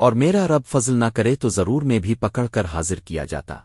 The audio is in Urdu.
اور میرا رب فضل نہ کرے تو ضرور میں بھی پکڑ کر حاضر کیا جاتا۔